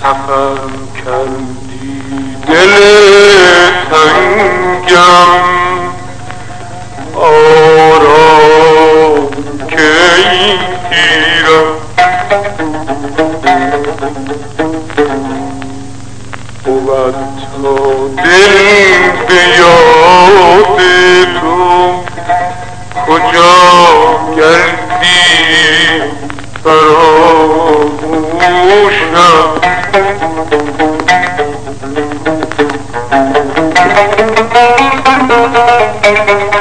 سفر کردی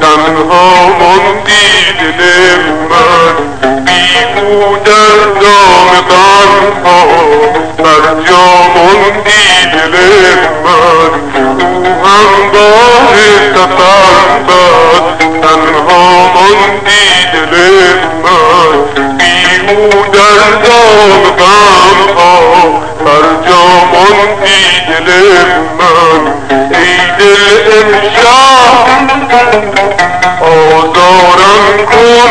تنها ماندی دل من بیمو در دام غم ها بر جا ماندی دل من هموار سفر با تنها ماندی دل من بیمو در دام غم ها بر جا ماندی دل من ای دل امشب آزارم کن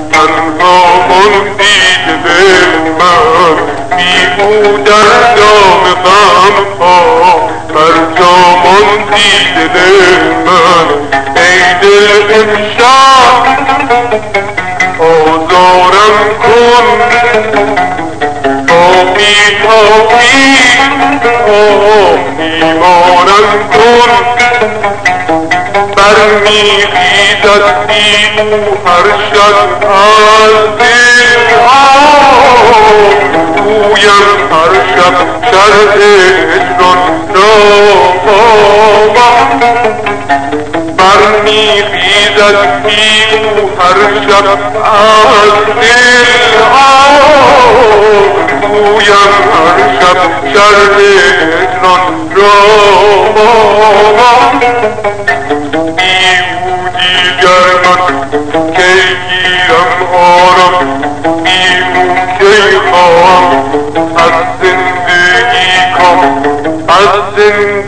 در دام غم ها بر جا ماندی دل من ای دل امشب آزارم کن با بیتابی ایمانم کن برمیخیزد بیمو هر شب از دل هر شب شرح اجران نامم برمیخیزد بیمو هر شب از دل گویم هر شب شرح اجران نامم زندگی